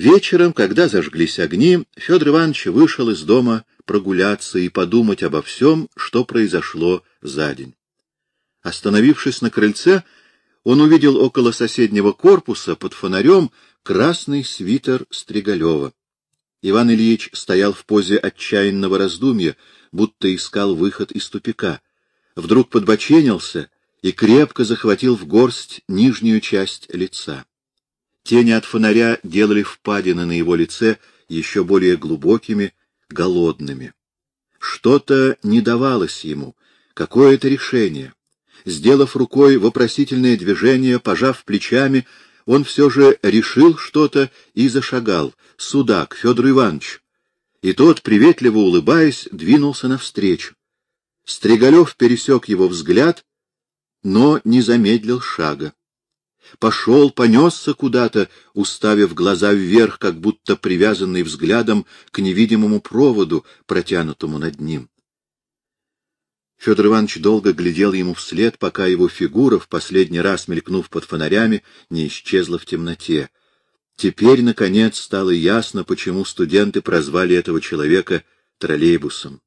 Вечером, когда зажглись огни, Федор Иванович вышел из дома прогуляться и подумать обо всем, что произошло за день. Остановившись на крыльце, он увидел около соседнего корпуса под фонарем красный свитер Стригалева. Иван Ильич стоял в позе отчаянного раздумья, будто искал выход из тупика. Вдруг подбоченился и крепко захватил в горсть нижнюю часть лица. Тени от фонаря делали впадины на его лице еще более глубокими, голодными. Что-то не давалось ему, какое-то решение. Сделав рукой вопросительное движение, пожав плечами, он все же решил что-то и зашагал, сюда, к Федору Ивановичу. И тот, приветливо улыбаясь, двинулся навстречу. Стригалев пересек его взгляд, но не замедлил шага. Пошел, понесся куда-то, уставив глаза вверх, как будто привязанный взглядом к невидимому проводу, протянутому над ним. Федор Иванович долго глядел ему вслед, пока его фигура, в последний раз мелькнув под фонарями, не исчезла в темноте. Теперь, наконец, стало ясно, почему студенты прозвали этого человека троллейбусом.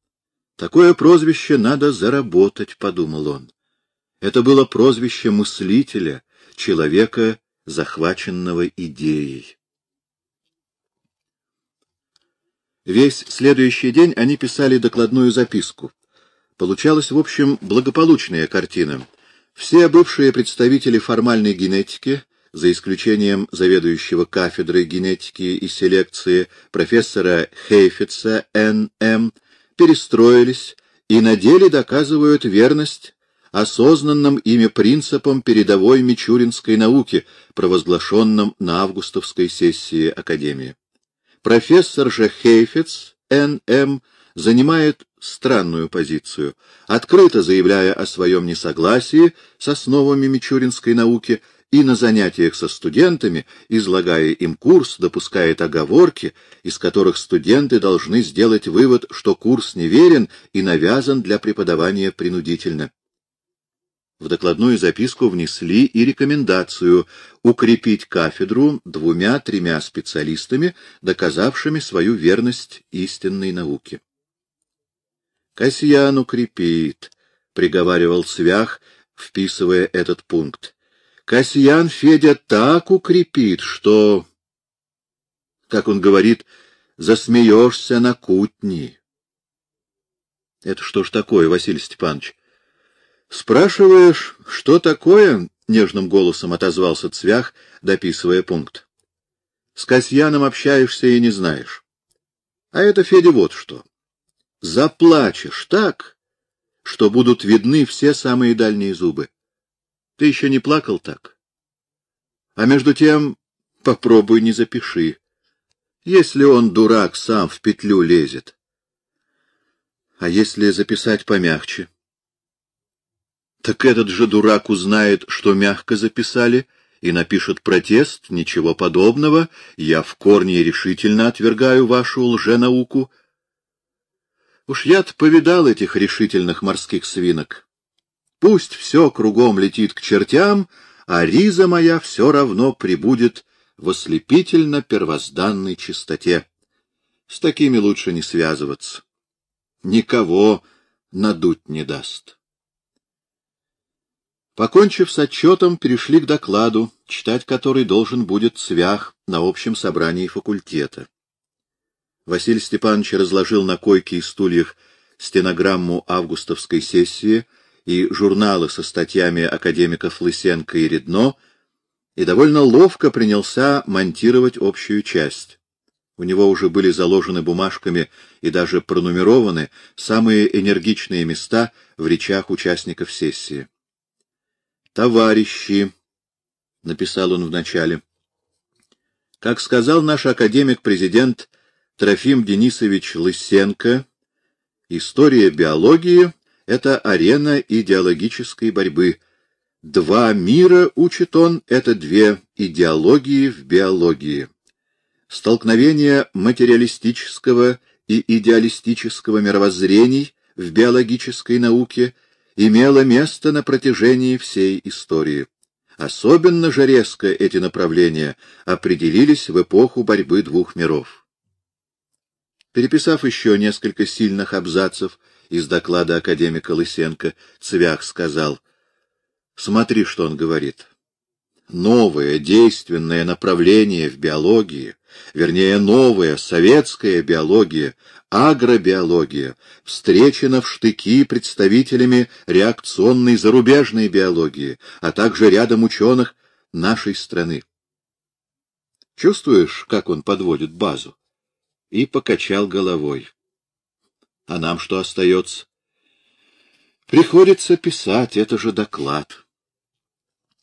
Такое прозвище надо заработать, — подумал он. Это было прозвище мыслителя, человека, захваченного идеей. Весь следующий день они писали докладную записку. Получалась, в общем, благополучная картина. Все бывшие представители формальной генетики, за исключением заведующего кафедрой генетики и селекции профессора Хейфица Н.М., перестроились и на деле доказывают верность осознанным ими принципом передовой мичуринской науки, провозглашенным на августовской сессии Академии. Профессор же Хейфиц Н.М занимает странную позицию, открыто заявляя о своем несогласии с основами мичуринской науки и на занятиях со студентами, излагая им курс, допускает оговорки, из которых студенты должны сделать вывод, что курс неверен и навязан для преподавания принудительно. В докладную записку внесли и рекомендацию укрепить кафедру двумя-тремя специалистами, доказавшими свою верность истинной науке. Касьян укрепит, — приговаривал Свях, вписывая этот пункт. Касьян Федя так укрепит, что, как он говорит, засмеешься на кутни. Это что ж такое, Василий Степанович? Спрашиваешь, что такое? Нежным голосом отозвался Цвях, дописывая пункт. С Касьяном общаешься и не знаешь. А это, Федя, вот что заплачешь так, что будут видны все самые дальние зубы. Ты еще не плакал так? А между тем попробуй не запиши. Если он, дурак, сам в петлю лезет. А если записать помягче? Так этот же дурак узнает, что мягко записали, и напишет протест, ничего подобного, я в корне решительно отвергаю вашу лженауку, Уж я-то повидал этих решительных морских свинок. Пусть все кругом летит к чертям, а риза моя все равно прибудет в ослепительно первозданной чистоте. С такими лучше не связываться. Никого надуть не даст. Покончив с отчетом, перешли к докладу, читать который должен будет Цвях на общем собрании факультета. Василий Степанович разложил на койке и стульях стенограмму августовской сессии и журналы со статьями академиков Лысенко и Редно и довольно ловко принялся монтировать общую часть. У него уже были заложены бумажками и даже пронумерованы самые энергичные места в речах участников сессии. «Товарищи», — написал он вначале, — «как сказал наш академик-президент Трофим Денисович Лысенко «История биологии — это арена идеологической борьбы. Два мира, учит он, — это две идеологии в биологии. Столкновение материалистического и идеалистического мировоззрений в биологической науке имело место на протяжении всей истории. Особенно же резко эти направления определились в эпоху борьбы двух миров. Переписав еще несколько сильных абзацев из доклада академика Лысенко, Цвях сказал, «Смотри, что он говорит. Новое действенное направление в биологии, вернее, новая советская биология, агробиология, встречена в штыки представителями реакционной зарубежной биологии, а также рядом ученых нашей страны. Чувствуешь, как он подводит базу? И покачал головой. А нам что остается? Приходится писать, это же доклад.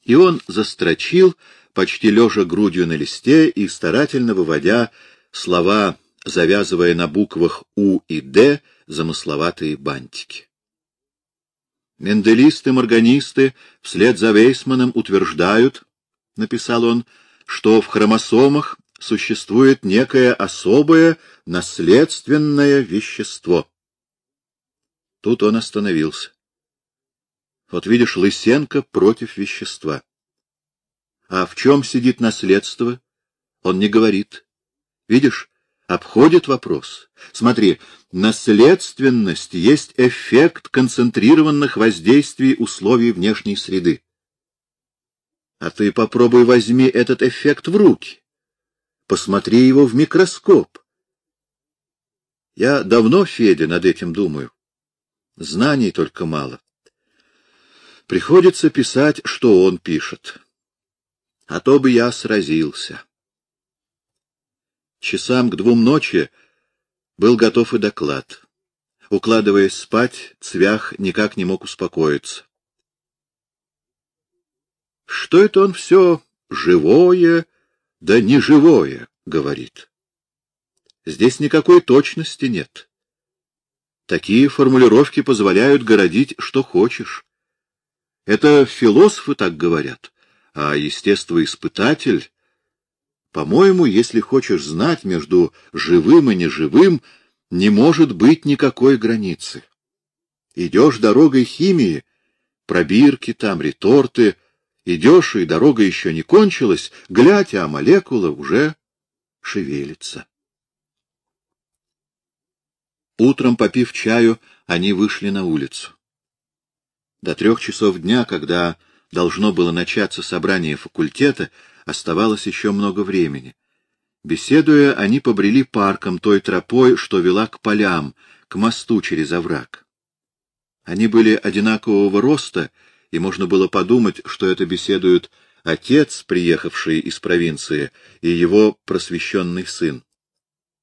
И он застрочил, почти лежа грудью на листе и старательно выводя слова, завязывая на буквах У и Д замысловатые бантики. Менделисты-морганисты вслед за Вейсманом утверждают, — написал он, — что в хромосомах существует некое особое наследственное вещество. Тут он остановился. Вот видишь, Лысенко против вещества. А в чем сидит наследство? Он не говорит. Видишь, обходит вопрос. Смотри, наследственность есть эффект концентрированных воздействий условий внешней среды. А ты попробуй возьми этот эффект в руки. Посмотри его в микроскоп. Я давно, Федя, над этим думаю. Знаний только мало. Приходится писать, что он пишет а то бы я сразился. Часам к двум ночи был готов и доклад. Укладываясь спать, Цвях никак не мог успокоиться. Что это он все живое, да не живое, говорит. Здесь никакой точности нет. Такие формулировки позволяют городить, что хочешь. Это философы так говорят а естествоиспытатель... По-моему, если хочешь знать, между живым и неживым не может быть никакой границы. Идешь дорогой химии, пробирки там, реторты, идешь, и дорога еще не кончилась, глядь, а молекула уже шевелится. Утром, попив чаю, они вышли на улицу. До трех часов дня, когда должно было начаться собрание факультета, оставалось еще много времени. Беседуя, они побрели парком той тропой, что вела к полям, к мосту через овраг. Они были одинакового роста, и можно было подумать, что это беседуют отец, приехавший из провинции, и его просвещенный сын.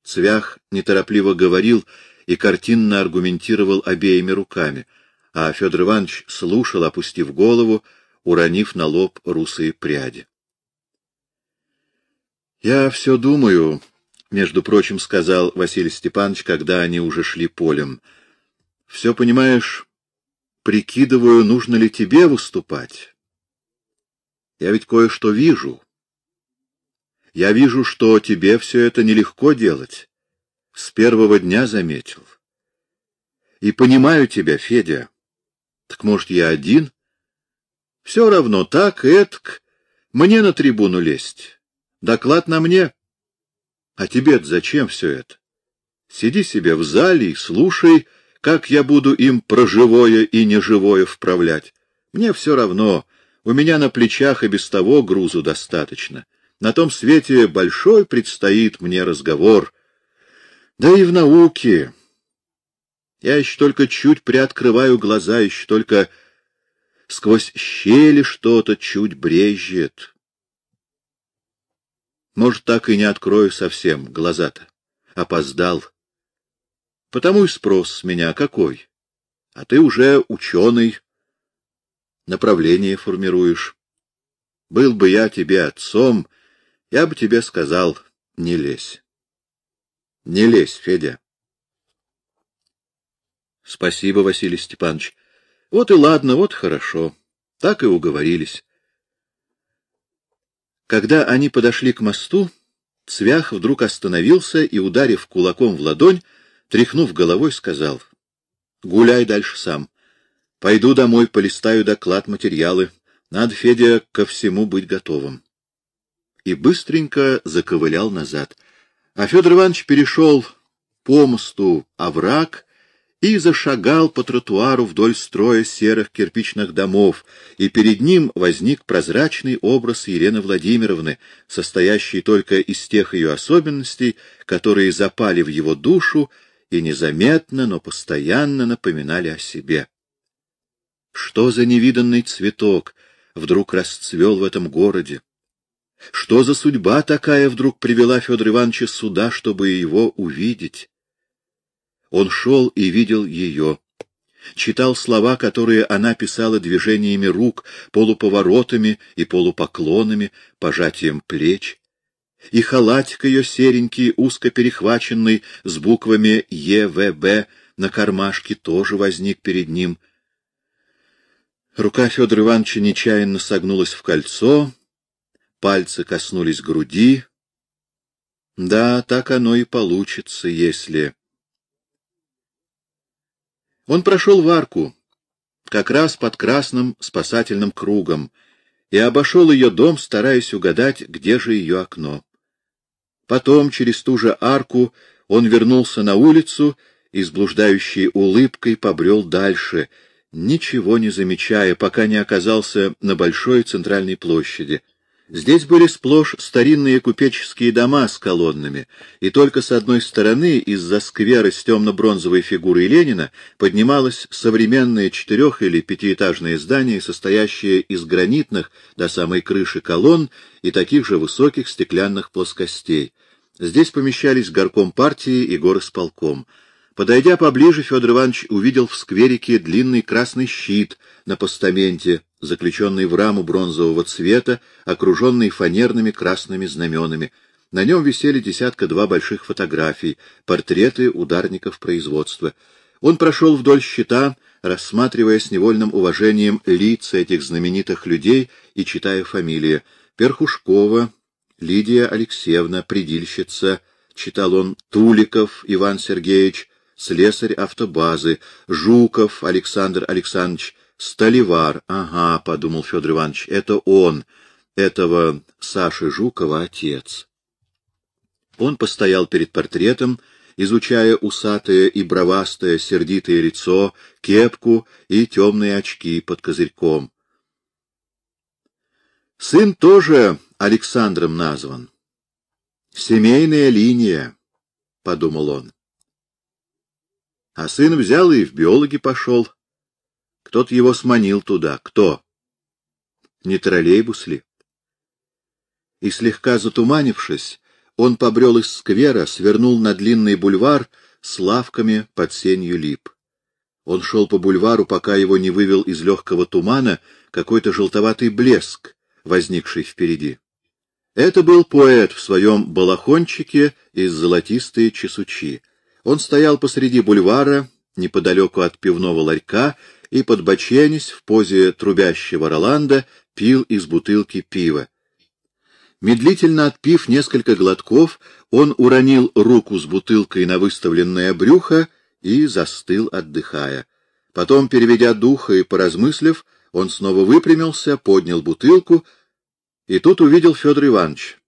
Цвях неторопливо говорил и картинно аргументировал обеими руками, а Федор Иванович слушал, опустив голову, уронив на лоб русые пряди. «Я все думаю», — между прочим сказал Василий Степанович, когда они уже шли полем. «Все, понимаешь, прикидываю, нужно ли тебе выступать. Я ведь кое-что вижу. Я вижу, что тебе все это нелегко делать. С первого дня заметил. И понимаю тебя, Федя. Так, может, я один?» Все равно так, этк, мне на трибуну лезть. Доклад на мне. А тебе зачем все это? Сиди себе в зале и слушай, как я буду им про живое и неживое вправлять. Мне все равно, у меня на плечах и без того грузу достаточно. На том свете большой предстоит мне разговор. Да и в науке. Я еще только чуть приоткрываю глаза, еще только сквозь щели что-то чуть брежет. Может, так и не открою совсем глаза-то. Опоздал. Потому и спрос с меня какой. А ты уже ученый, направление формируешь. Был бы я тебе отцом, я бы тебе сказал, не лезь. Не лезь, Федя. Спасибо, Василий Степанович. Вот и ладно, вот хорошо. Так и уговорились. Когда они подошли к мосту, Цвях вдруг остановился и, ударив кулаком в ладонь, тряхнув головой, сказал, — Гуляй дальше сам. Пойду домой, полистаю доклад, материалы. Надо, Федя, ко всему быть готовым. И быстренько заковылял назад. А Федор Иванович перешел по мосту овраг и зашагал по тротуару вдоль строя серых кирпичных домов, и перед ним возник прозрачный образ Елены Владимировны, состоящий только из тех ее особенностей, которые запали в его душу и незаметно, но постоянно напоминали о себе. Что за невиданный цветок вдруг расцвел в этом городе? Что за судьба такая вдруг привела Федора Ивановича сюда, чтобы его увидеть? Он шел и видел ее, читал слова, которые она писала движениями рук, полуповоротами и полупоклонами, пожатием плеч, и халатик ее серенький, узко перехваченный, с буквами ЕВБ на кармашке, тоже возник перед ним. Рука Федора Ивановича нечаянно согнулась в кольцо, пальцы коснулись груди. Да, так оно и получится, если... Он прошел в арку, как раз под красным спасательным кругом, и обошел ее дом, стараясь угадать, где же ее окно. Потом, через ту же арку, он вернулся на улицу и с блуждающей улыбкой побрел дальше, ничего не замечая, пока не оказался на большой центральной площади — Здесь были сплошь старинные купеческие дома с колоннами, и только с одной стороны, из-за сквера с темно-бронзовой фигурой Ленина, поднималось современное четырех- или пятиэтажное здание, состоящее из гранитных до самой крыши колонн и таких же высоких стеклянных плоскостей. Здесь помещались горком партии и горосполком. Подойдя поближе, Федор Иванович увидел в скверике длинный красный щит на постаменте, заключенный в раму бронзового цвета, окруженный фанерными красными знаменами. На нем висели десятка-два больших фотографий, портреты ударников производства. Он прошел вдоль щита, рассматривая с невольным уважением лица этих знаменитых людей и читая фамилии. Перхушкова, Лидия Алексеевна, предильщица, читал он Туликов Иван Сергеевич, слесарь автобазы, Жуков Александр Александрович, Столивар, ага, — подумал Федор Иванович, — это он, этого Саши Жукова отец. Он постоял перед портретом, изучая усатое и бровастое сердитое лицо, кепку и темные очки под козырьком. Сын тоже Александром назван. Семейная линия, — подумал он. А сын взял и в биологи пошел. Кто-то его сманил туда. Кто? Не троллейбус ли? И слегка затуманившись, он побрел из сквера, свернул на длинный бульвар с лавками под сенью лип. Он шел по бульвару, пока его не вывел из легкого тумана какой-то желтоватый блеск, возникший впереди. Это был поэт в своем балахончике из золотистой чесучи. Он стоял посреди бульвара, неподалеку от пивного ларька, и, подбоченясь в позе трубящего Роланда, пил из бутылки пива. Медлительно отпив несколько глотков, он уронил руку с бутылкой на выставленное брюхо и застыл, отдыхая. Потом, переведя духа и поразмыслив, он снова выпрямился, поднял бутылку, и тут увидел Федор Иванович.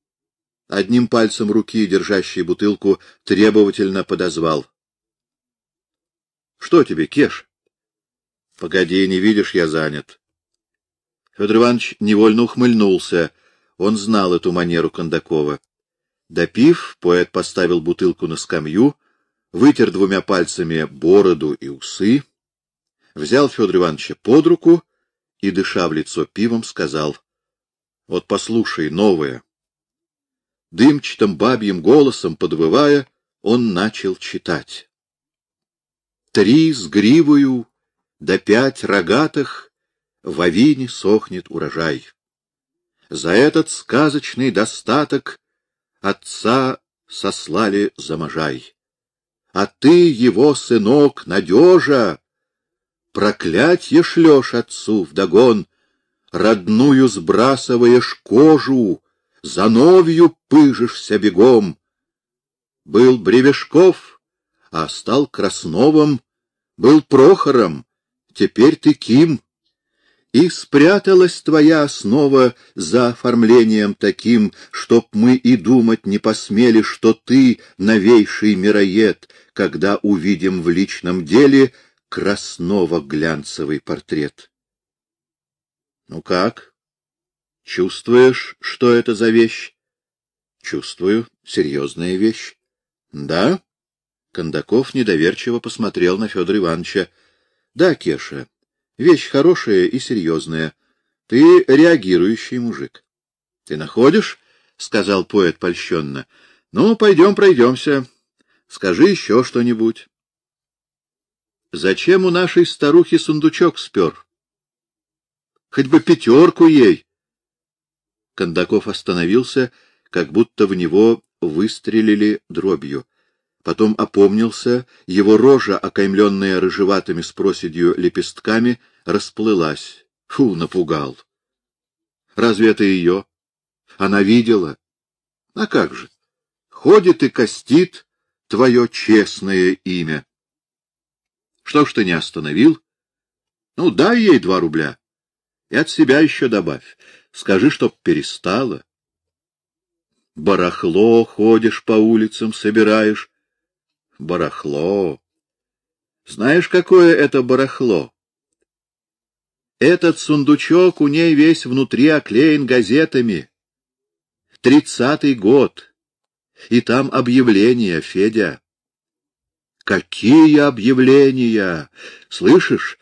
Одним пальцем руки, держащей бутылку, требовательно подозвал. — Что тебе, Кеш? — Погоди, не видишь, я занят. Федор Иванович невольно ухмыльнулся. Он знал эту манеру Кондакова. Допив, поэт поставил бутылку на скамью, вытер двумя пальцами бороду и усы, взял Федора Ивановича под руку и, дыша в лицо пивом, сказал, — Вот послушай, новое. Дымчатым бабьим голосом, подвывая, он начал читать. Три с гривою да пять рогатых в авине сохнет урожай. За этот сказочный достаток отца сослали за можай. А ты, его сынок, надежа, проклятье шлешь отцу вдогон, родную сбрасываешь кожу, за новью пыжишься бегом. Был Бревешков, а стал Красновым, был Прохором, Теперь ты Ким. И спряталась твоя основа за оформлением таким, чтоб мы и думать не посмели, что ты новейший мироед, когда увидим в личном деле красново-глянцевый портрет. Ну как? Чувствуешь, что это за вещь? Чувствую, серьезная вещь. Да? Кондаков недоверчиво посмотрел на Федора Ивановича. Да, Кеша, вещь хорошая и серьезная. Ты реагирующий мужик. Ты находишь? сказал поэт польщенно. Ну, пойдем пройдемся. Скажи еще что-нибудь. Зачем у нашей старухи сундучок спер? Хоть бы пятерку ей. Кондаков остановился, как будто в него выстрелили дробью. Потом опомнился, его рожа, окаймленная рыжеватыми с проседью лепестками, расплылась. Фу, напугал. Разве это ее? Она видела. А как же? Ходит и костит твое честное имя. Что ж ты не остановил? Ну, дай ей два рубля. И от себя еще добавь. Скажи, чтоб перестала. Барахло ходишь по улицам, собираешь. Барахло. Знаешь, какое это барахло? Этот сундучок у ней весь внутри оклеен газетами. Тридцатый год. И там объявления, Федя. Какие объявления! Слышишь,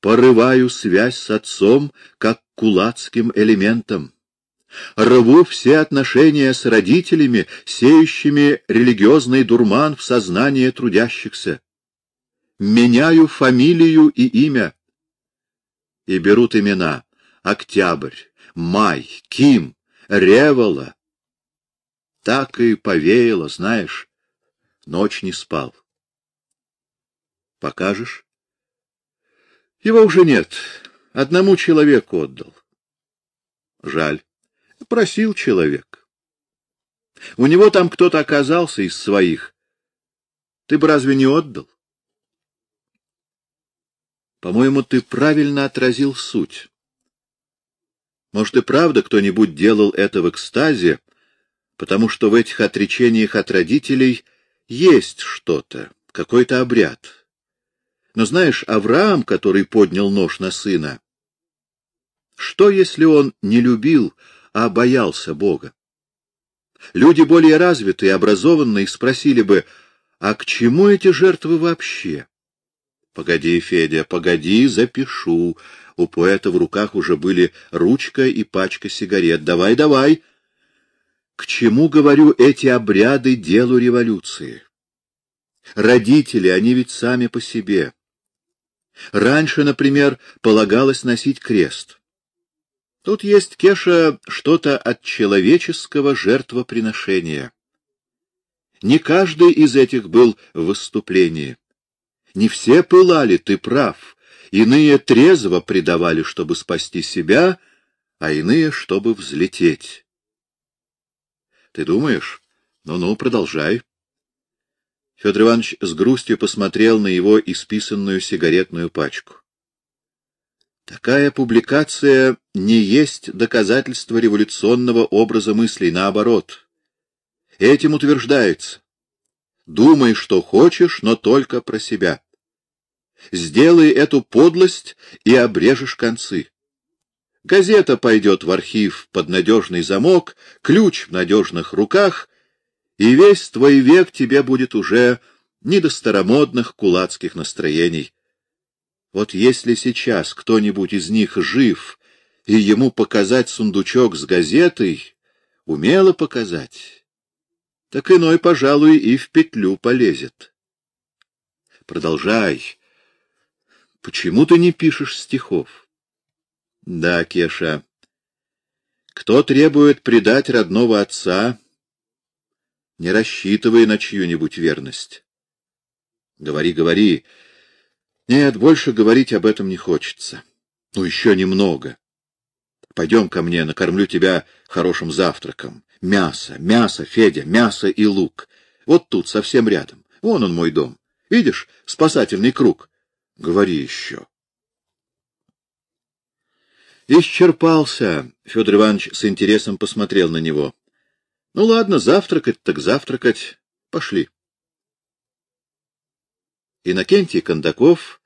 порываю связь с отцом, как кулацким элементом. Рву все отношения с родителями, сеющими религиозный дурман в сознание трудящихся. Меняю фамилию и имя. И берут имена Октябрь, Май, Ким, Револа. Так и повеяло, знаешь, ночь не спал. Покажешь? Его уже нет. Одному человеку отдал. Жаль. Просил человек. У него там кто-то оказался из своих. Ты бы разве не отдал? По-моему, ты правильно отразил суть. Может, и правда кто-нибудь делал это в экстазе, потому что в этих отречениях от родителей есть что-то, какой-то обряд. Но знаешь, Авраам, который поднял нож на сына, что, если он не любил, а боялся Бога? Люди более развитые, образованные спросили бы, а к чему эти жертвы вообще? Погоди, Федя, погоди, запишу. У поэта в руках уже были ручка и пачка сигарет. Давай, давай. К чему, говорю, эти обряды делу революции? Родители, они ведь сами по себе. Раньше, например, полагалось носить крест. Тут есть, Кеша, что-то от человеческого жертвоприношения. Не каждый из этих был в выступлении. Не все пылали, ты прав. Иные трезво предавали, чтобы спасти себя, а иные, чтобы взлететь. Ты думаешь? Ну-ну, продолжай. Федор Иванович с грустью посмотрел на его исписанную сигаретную пачку. Такая публикация не есть доказательство революционного образа мыслей, наоборот. Этим утверждается. Думай, что хочешь, но только про себя. Сделай эту подлость и обрежешь концы. Газета пойдет в архив под надежный замок, ключ в надежных руках, и весь твой век тебе будет уже не до старомодных кулацких настроений. Вот если сейчас кто-нибудь из них жив, и ему показать сундучок с газетой, умело показать, так иной, пожалуй, и в петлю полезет. Продолжай. Почему ты не пишешь стихов? Да, Кеша. Кто требует предать родного отца, не рассчитывай на чью-нибудь верность. Говори, говори. Нет, больше говорить об этом не хочется. Ну, еще немного. Пойдем ко мне, накормлю тебя хорошим завтраком. Мясо, мясо, Федя, мясо и лук. Вот тут, совсем рядом. Вон он, мой дом. Видишь, спасательный круг. Говори еще. Исчерпался. Федор Иванович с интересом посмотрел на него. Ну ладно, завтракать так завтракать. Пошли. Иннокентий Кондаков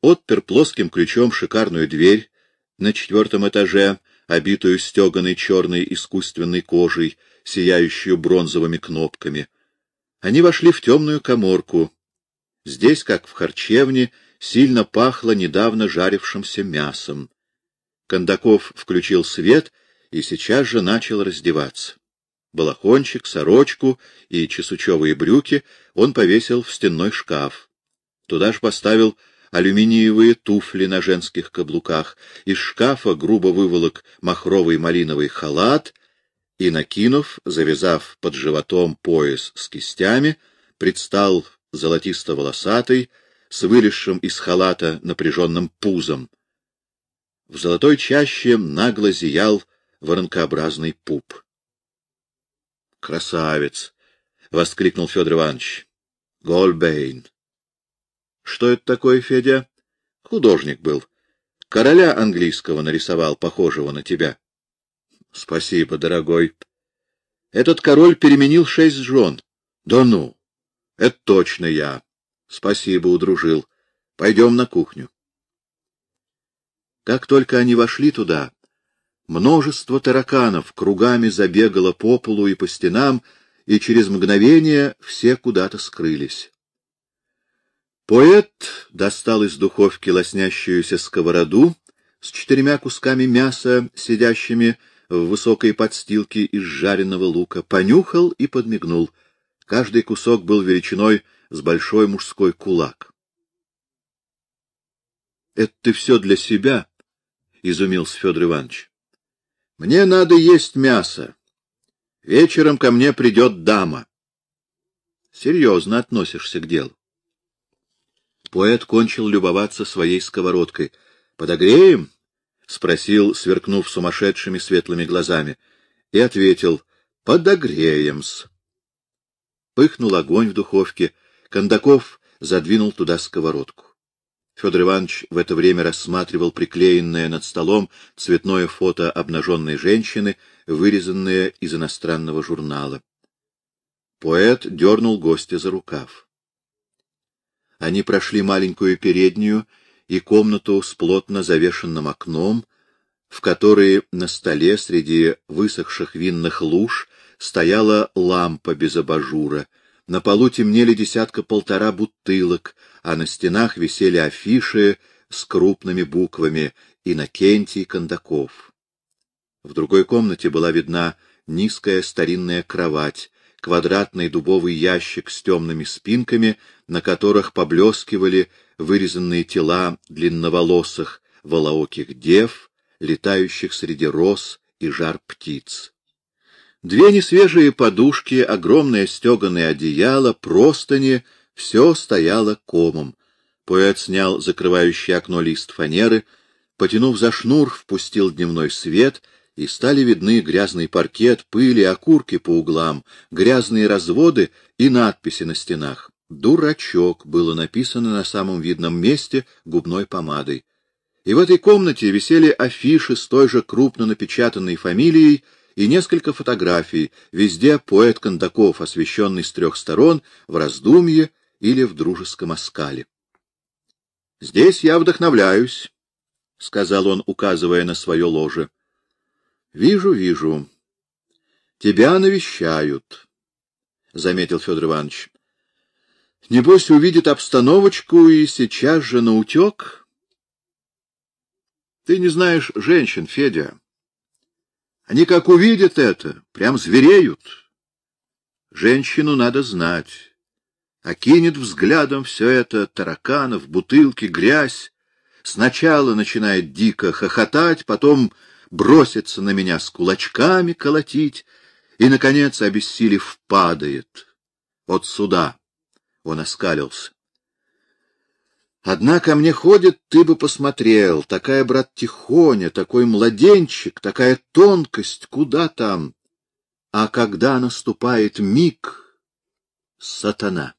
отпер плоским ключом шикарную дверь на четвертом этаже, обитую стеганой черной искусственной кожей, сияющую бронзовыми кнопками. Они вошли в темную коморку. Здесь, как в харчевне, сильно пахло недавно жарившимся мясом. Кондаков включил свет и сейчас же начал раздеваться. Балахончик, сорочку и чесучевые брюки он повесил в стенной шкаф. Туда же поставил алюминиевые туфли на женских каблуках, из шкафа грубо выволок махровый малиновый халат и, накинув, завязав под животом пояс с кистями, предстал золотисто-волосатый, с вылезшим из халата напряженным пузом. В золотой чаще нагло зиял воронкообразный пуп. «Красавец!» — воскликнул Федор Иванович. «Гольбейн!» «Что это такое, Федя?» «Художник был. Короля английского нарисовал, похожего на тебя». «Спасибо, дорогой. Этот король переменил шесть жен. Да ну! Это точно я. Спасибо, удружил. Пойдем на кухню». Как только они вошли туда, множество тараканов кругами забегало по полу и по стенам, и через мгновение все куда-то скрылись. Поэт достал из духовки лоснящуюся сковороду с четырьмя кусками мяса, сидящими в высокой подстилке из жареного лука, понюхал и подмигнул. Каждый кусок был величиной с большой мужской кулак. — Это ты все для себя? изумился Федор Иванович. — Мне надо есть мясо. Вечером ко мне придет дама. Серьезно относишься к делу. Поэт кончил любоваться своей сковородкой. — Подогреем? — спросил, сверкнув сумасшедшими светлыми глазами, и ответил — Подогреем-с. Пыхнул огонь в духовке, Кондаков задвинул туда сковородку. Федор Иванович в это время рассматривал приклеенное над столом цветное фото обнаженной женщины, вырезанное из иностранного журнала. Поэт дернул гостя за рукав. Они прошли маленькую переднюю и комнату с плотно завешенным окном, в которой на столе среди высохших винных луж стояла лампа без абажура — на полу темнели десятка-полтора бутылок, а на стенах висели афиши с крупными буквами «Инокентий Кондаков». В другой комнате была видна низкая старинная кровать, квадратный дубовый ящик с темными спинками, на которых поблескивали вырезанные тела длинноволосых, волооких дев, летающих среди роз и жар птиц. Две несвежие подушки, огромное стеганое одеяло, простыни — все стояло комом. Поэт снял закрывающий окно лист фанеры, потянув за шнур, впустил дневной свет, и стали видны грязный паркет, пыли, окурки по углам, грязные разводы и надписи на стенах. «Дурачок» было написано на самом видном месте губной помадой. И в этой комнате висели афиши с той же крупно напечатанной фамилией — и несколько фотографий, везде поэт Кондаков, освещенный с трех сторон, в раздумье или в дружеском оскале. — Здесь я вдохновляюсь, — сказал он, указывая на свое ложе. — Вижу, вижу. Тебя навещают, — заметил Федор Иванович. — Небось, увидит обстановочку и сейчас же наутек? — Ты не знаешь женщин, Федя. Они как увидят это, прям звереют. Женщину надо знать. Окинет взглядом все это, тараканов, бутылки, грязь. Сначала начинает дико хохотать, потом бросится на меня с кулачками колотить и, наконец, обессилев, падает. От суда. Он оскалился. Однако мне ходит, ты бы посмотрел, такая, брат, тихоня, такой младенчик, такая тонкость, куда там? А когда наступает миг, сатана.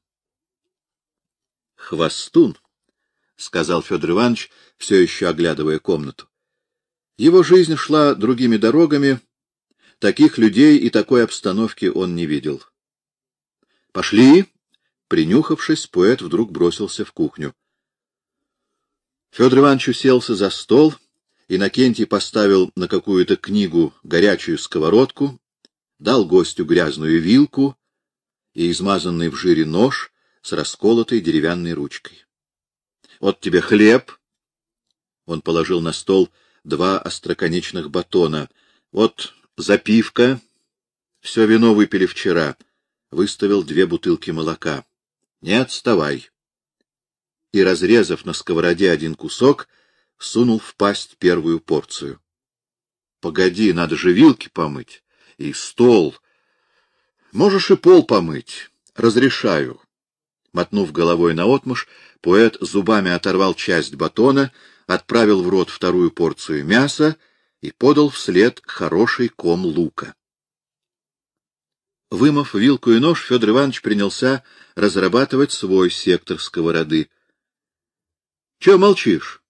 Хвостун, — сказал Федор Иванович, все еще оглядывая комнату. Его жизнь шла другими дорогами, таких людей и такой обстановки он не видел. «Пошли!» Принюхавшись, поэт вдруг бросился в кухню. Федор Иванович уселся за стол, Иннокентий поставил на какую-то книгу горячую сковородку, дал гостю грязную вилку и измазанный в жире нож с расколотой деревянной ручкой. — Вот тебе хлеб. Он положил на стол два остроконечных батона. — Вот запивка. Все вино выпили вчера. Выставил две бутылки молока. — Не отставай. И, разрезав на сковороде один кусок, сунул в пасть первую порцию. — Погоди, надо же вилки помыть. И стол. Можешь и пол помыть. Разрешаю. Мотнув головой наотмашь, поэт зубами оторвал часть батона, отправил в рот вторую порцию мяса и подал вслед хороший ком лука. Вымыв вилку и нож, Федор Иванович принялся разрабатывать свой сектор сковороды. — Чего молчишь?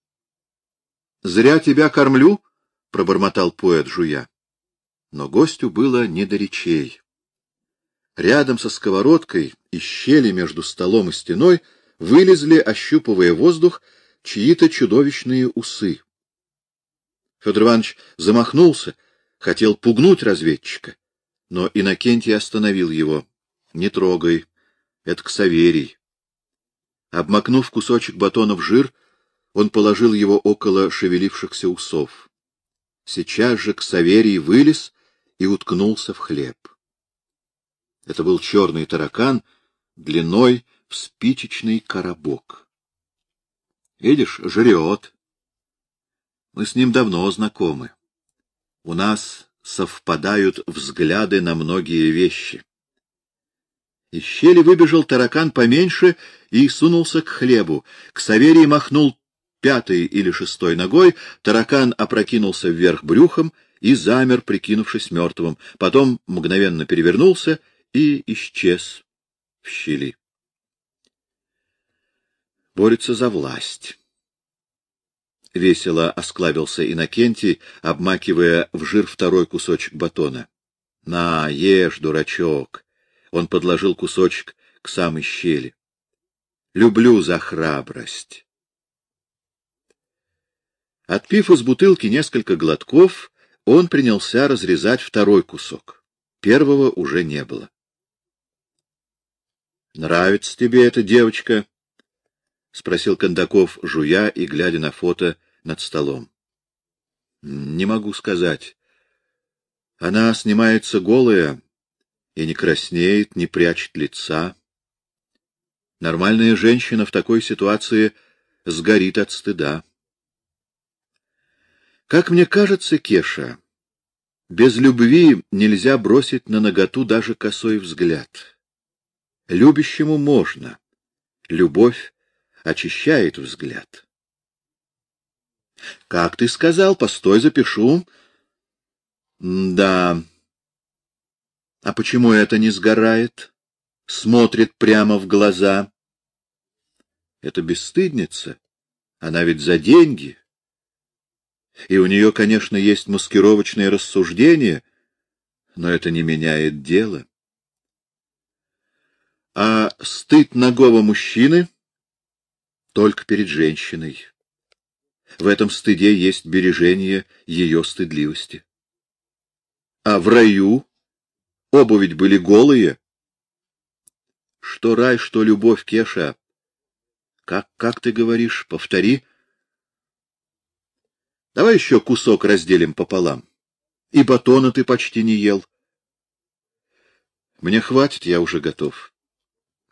— Зря тебя кормлю, — пробормотал поэт, жуя. Но гостю было не до речей. Рядом со сковородкой из щели между столом и стеной вылезли, ощупывая воздух, чьи-то чудовищные усы. Федор Иванович замахнулся, хотел пугнуть разведчика, но Иннокентий остановил его. — Не трогай, это Ксаверий. Обмакнув кусочек батона в жир, он положил его около шевелившихся усов. Сейчас же Ксаверий вылез и уткнулся в хлеб. Это был черный таракан длиной в спичечный коробок. Видишь, жрет. Мы с ним давно знакомы. У нас совпадают взгляды на многие вещи. Из щели выбежал таракан поменьше и сунулся к хлебу. К Саверии махнул пятой или шестой ногой, таракан опрокинулся вверх брюхом и замер, прикинувшись мертвым. Потом мгновенно перевернулся и исчез в щели. Борется за власть. Весело осклабился Иннокентий, обмакивая в жир второй кусочек батона. — На, ешь, дурачок! Он подложил кусочек к самой щели. — Люблю за храбрость. Отпив из бутылки несколько глотков, он принялся разрезать второй кусок. Первого уже не было. — Нравится тебе эта девочка? — спросил Кондаков, жуя и глядя на фото над столом. — Не могу сказать. Она снимается голая и не краснеет, не прячет лица. Нормальная женщина в такой ситуации сгорит от стыда. Как мне кажется, Кеша, без любви нельзя бросить на наготу даже косой взгляд. Любящему можно. Любовь очищает взгляд. — Как ты сказал? Постой, запишу. — Да. — А почему это не сгорает? Смотрит прямо в глаза. — Это бесстыдница. Она ведь за деньги и у нее, конечно, есть маскировочные рассуждения, но это не меняет дело. А стыд нагого мужчины только перед женщиной. В этом стыде есть бережение ее стыдливости. А в раю оба ведь были голые. Что рай, что любовь, Кеша? Как, как ты говоришь? Повтори. Давай еще кусок разделим пополам. И батона ты почти не ел. Мне хватит, я уже готов.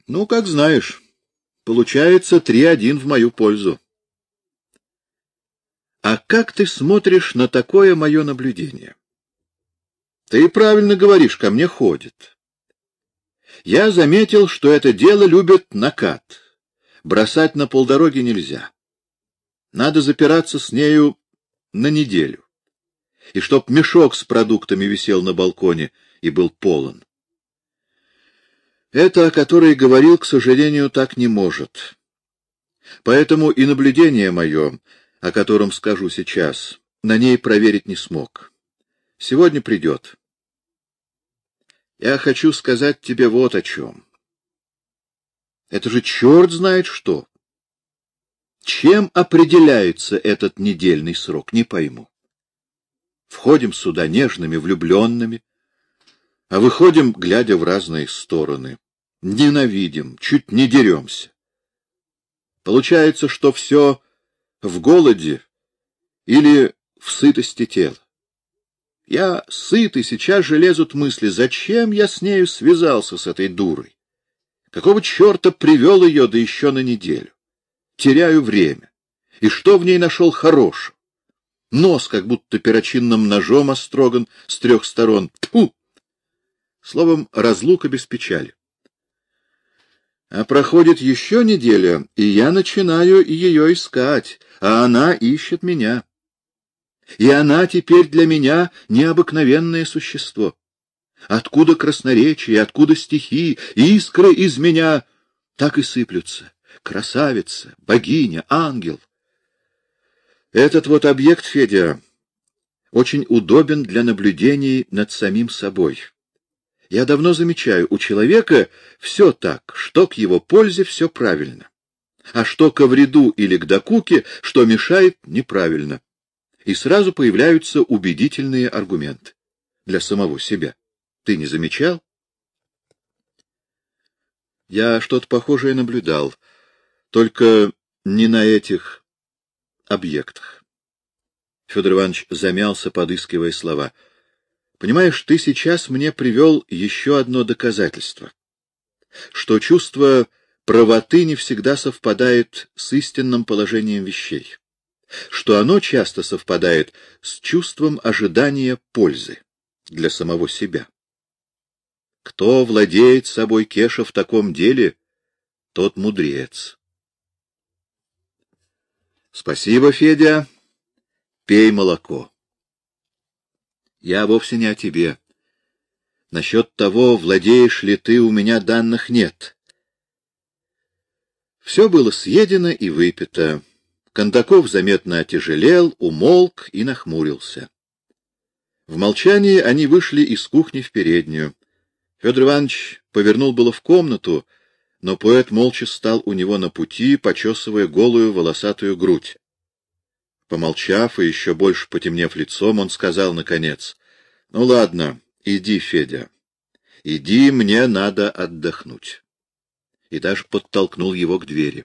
Ну, как знаешь. Получается три один в мою пользу. А как ты смотришь на такое мое наблюдение? Ты правильно говоришь, ко мне ходит. Я заметил, что это дело любит накат. Бросать на полдороги нельзя. Надо запираться с нею на неделю. И чтоб мешок с продуктами висел на балконе и был полон. Это, о которой говорил, к сожалению, так не может. Поэтому и наблюдение мое, о котором скажу сейчас, на ней проверить не смог. Сегодня придет. Я хочу сказать тебе вот о чем. Это же черт знает что. Чем определяется этот недельный срок, не пойму. Входим сюда нежными, влюбленными, а выходим, глядя в разные стороны. Ненавидим, чуть не деремся. Получается, что все в голоде или в сытости тела. Я сыт, и сейчас же лезут мысли, зачем я с нею связался, с этой дурой? Какого черта привел ее, да еще на неделю? Теряю время. И что в ней нашел хорошего? Нос как будто перочинным ножом остроган с трех сторон. Тьфу! Словом, разлука без печали. А проходит еще неделя, и я начинаю ее искать, а она ищет меня. И она теперь для меня необыкновенное существо. Откуда красноречие, откуда стихи, искры из меня так и сыплются. Красавица, богиня, ангел. Этот вот объект, Федя, очень удобен для наблюдений над самим собой. Я давно замечаю, у человека все так, что к его пользе, все правильно. А что ко вреду или к докуке, что мешает, неправильно. И сразу появляются убедительные аргументы для самого себя. Ты не замечал? Я что-то похожее наблюдал, только не на этих объектах. Федор Иванович замялся, подыскивая слова — Понимаешь, ты сейчас мне привел еще одно доказательство, что чувство правоты не всегда совпадает с истинным положением вещей, что оно часто совпадает с чувством ожидания пользы для самого себя. Кто владеет собой Кеша в таком деле, тот мудрец. Спасибо, Федя. Пей молоко. Я вовсе не о тебе. Насчет того, владеешь ли ты, у меня данных нет. Все было съедено и выпито. Кондаков заметно отяжелел, умолк и нахмурился. В молчании они вышли из кухни в переднюю. Федор Иванович повернул было в комнату, но поэт молча стал у него на пути, почесывая голую волосатую грудь. Помолчав и еще больше потемнев лицом, он сказал наконец, — Ну ладно, иди, Федя, иди, мне надо отдохнуть. И даже подтолкнул его к двери.